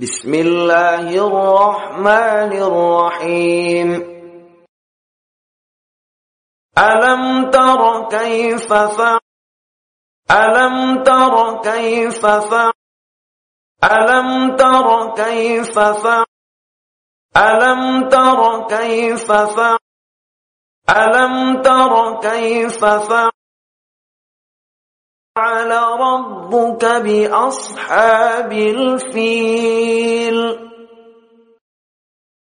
بسم الله الرحمن الرحيم. ألم تر كيف فعل ألم تر كيف فعل ألم تر كيف فعل ألم تر كيف فعل ألم تر كيف فعل فعل ربك بأصحاب الفيل.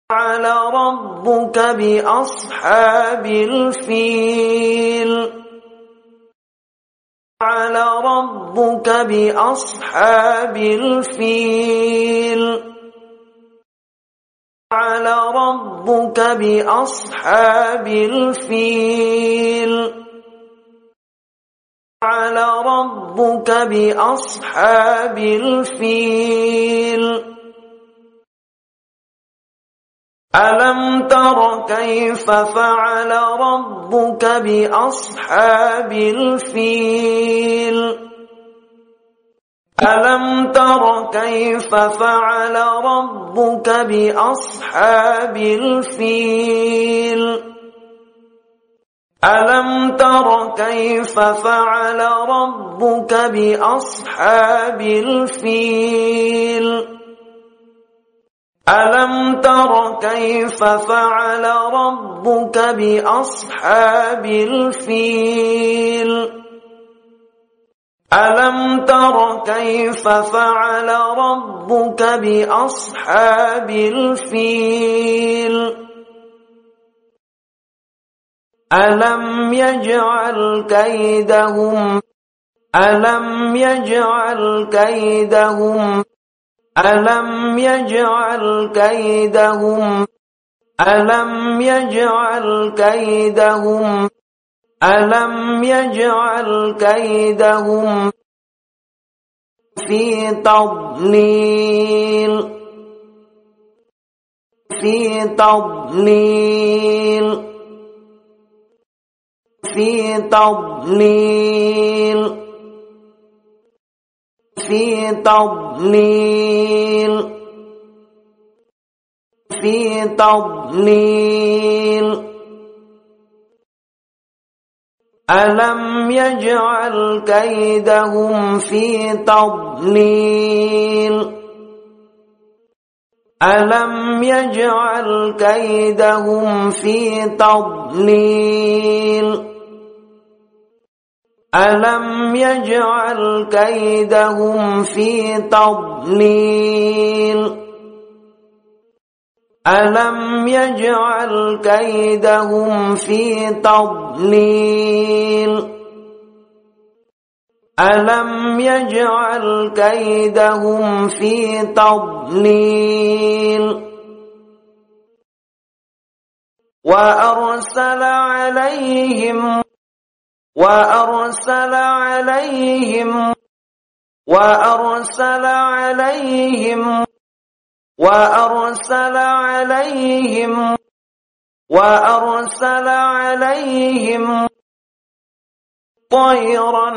فعل ربك بأصحاب الفيل. فعل ربك بأصحاب الفيل. فعل ربك بأصحاب الفيل. فعل ربك بأصحاب الفيل. ألم تر كيف فعل ربك بأصحاب الفيل؟ ألم تر كيف فعل ربك بأصحاب الفيل؟ ألم تر كيف فعل ربك بأصحاب الفيل؟ ألم تر كيف فعل ربك بأصحاب الفيل؟ ألم تر كيف فعل ربك بأصحاب الفيل؟ ألم يجعل كيدهم ألم يجعل كيدهم ألم يجعل كيدهم ألم يجعل كيدهم ألم يجعل كيدهم في تضليل في تضليل في تضليل. في تضليل. في تضليل. ألم يجعل كيدهم في تضليل؟ ألم يجعل كيدهم في تضليل؟ ألم يجعل كيدهم في تضليل ألم يجعل كيدهم في تضليل ألم يجعل كيدهم في تضليل وأرسل عليهم وأرسل عليهم وأرسل عليهم وأرسل عليهم وأرسل عليهم طيرا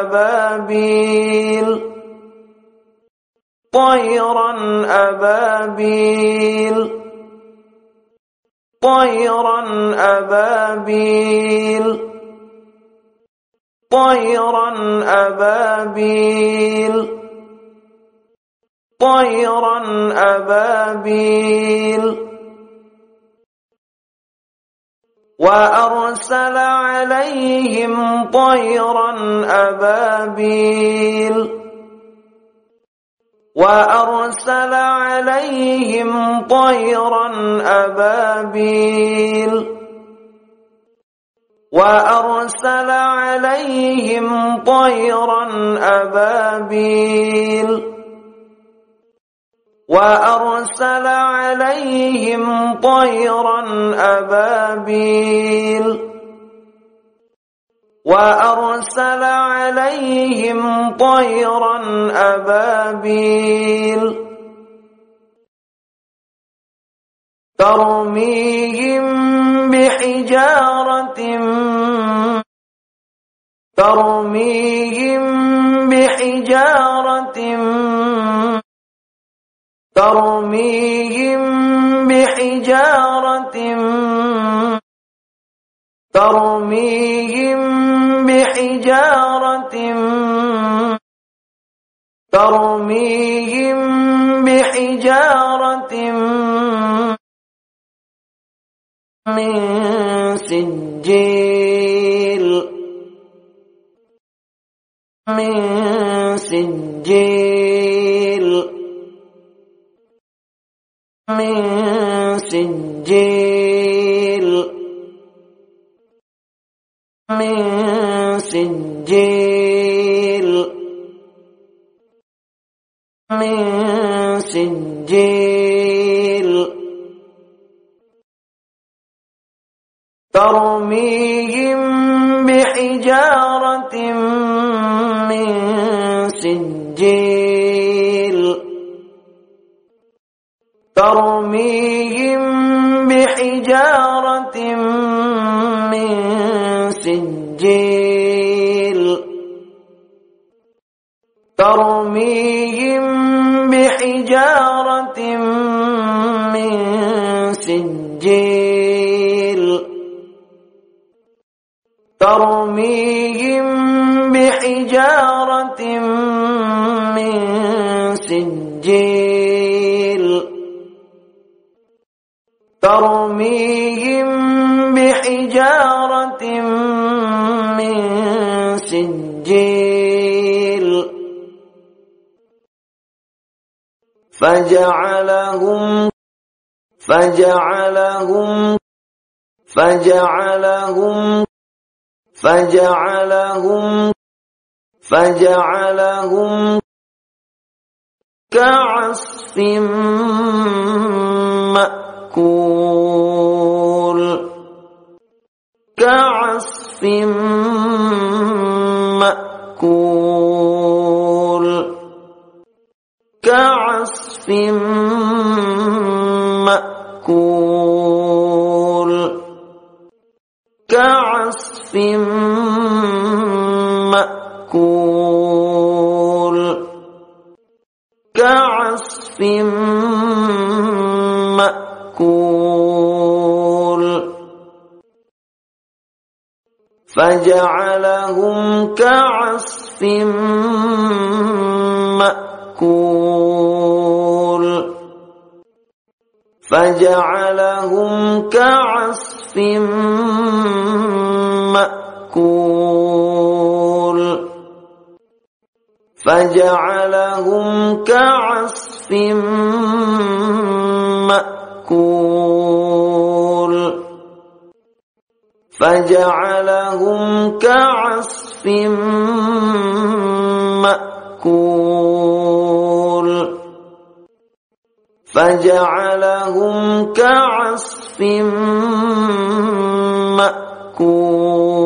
أبابيل طيرا أبابيل طيرا أبابيل طيرا أبابيل. طيرا أبابيل. وأرسل عليهم طيرا أبابيل. وأرسل عليهم طيرا أبابيل. وأرسل عليهم طيرا أبابيل. وأرسل عليهم طيرا أبابيل. وأرسل عليهم طيرا أبابيل. ترميهم بحجارة ترميهم بحجارة ترميهم بحجارة ترميهم بحجارة ترميهم بحجارة. من سجيل من سجيل من سجيل من سجيل من سجيل ترميهم بحجارة من سجيل. ترميهم بحجارة من سجيل. ترميهم بحجارة من سجيل. ترميهم بحجارة من سجيل. ترميهم بحجارة من سجيل. فجعلهم فجعلهم فجعلهم فجعلهم فجعلهم كعصف مأكول كعصف مأكول كعصف مأكول كعصف مأكول. فجعلهم كعصف مأكول. فجعلهم كعصف مأكول. فجعلهم كعصف مأكول. فجعلهم كعصف مأكول. فجعلهم كعصف مأكول.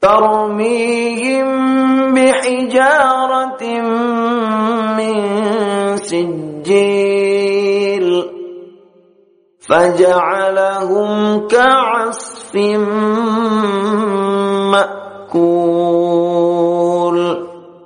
ترميهم بحجارة من سجيل فجعلهم كعصف مأكول.